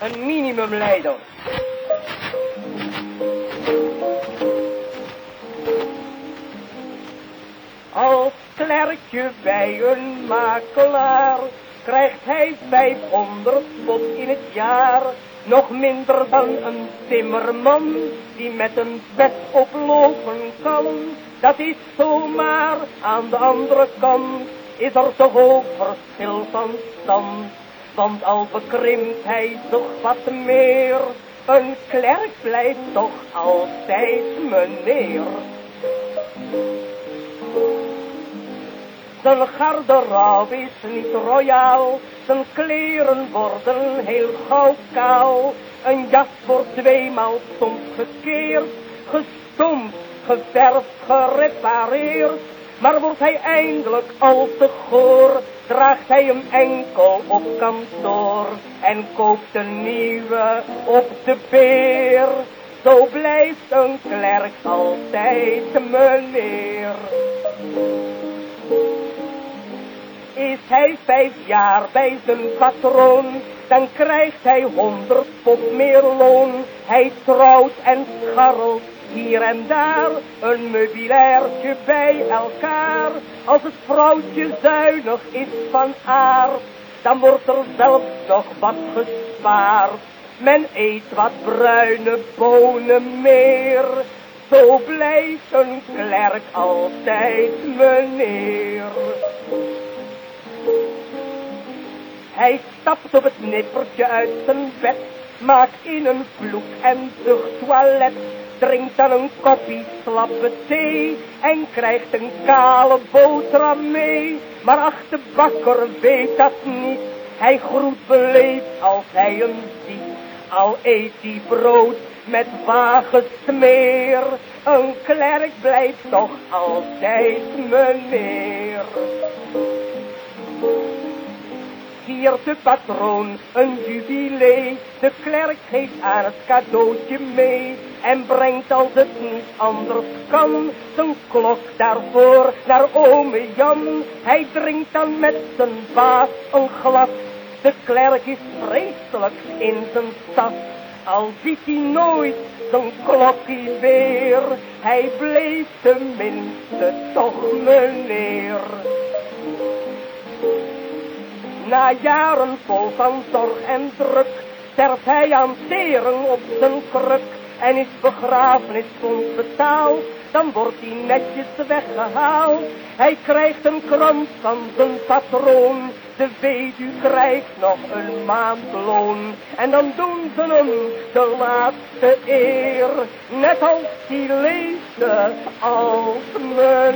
een minimumleider. Als klerkje bij een makelaar krijgt hij 500 pop in het jaar. Nog minder dan een timmerman die met een bed oplopen kan. Dat is zomaar aan de andere kant is er toch ook verschil van stand. Want al bekrimpt hij toch wat meer, een klerk blijft toch altijd meneer. Zijn garderobe is niet royaal, zijn kleren worden heel gauw kaal. Een jas wordt tweemaal soms gekeerd, gestompt, geverfd, gerepareerd. Maar wordt hij eindelijk al te goor, draagt hij hem enkel op kantoor en koopt een nieuwe op de beer. Zo blijft een klerk altijd meneer. Is hij vijf jaar bij zijn patroon, dan krijgt hij honderd pop meer loon. Hij trouwt en scharrelt hier en daar een meubilairtje bij elkaar. Als het vrouwtje zuinig is van aard, dan wordt er zelfs nog wat gespaard. Men eet wat bruine bonen meer, zo blijft een klerk altijd meneer. Hij stapt op het nippertje uit zijn bed, maakt in een vloek en zucht toilet, drinkt dan een koppie slappe thee en krijgt een kale boterham mee. Maar ach, de bakker weet dat niet, hij groet beleefd als hij hem ziet. Al eet hij brood met vage smeer, een klerk blijft toch altijd meneer viert de patroon een jubilee. De klerk geeft aan het cadeautje mee. En brengt als het niet anders kan, zijn klok daarvoor naar ome Jan. Hij drinkt dan met zijn baas een glas. De klerk is vreselijk in zijn stad. Al ziet hij nooit zijn klokje weer. Hij bleef tenminste toch meneer. Na jaren vol van zorg en druk, sterft hij aan tering op zijn kruk en is begrafenisfonds betaald. Dan wordt hij netjes weggehaald. Hij krijgt een krans van zijn patroon. De weduw krijgt nog een maandloon. En dan doen ze hem de laatste eer. Net als die leefde als meneer.